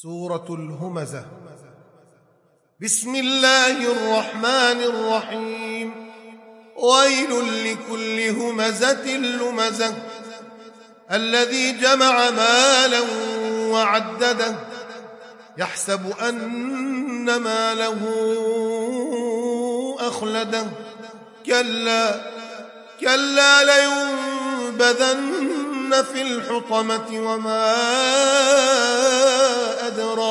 سورة الهمزة. بسم الله الرحمن الرحيم. ويل لكل همزة لمزة. الذي جمع مالا وعدده. يحسب أن ماله أخلده. كلا كلا لينبذن في الحطمة وما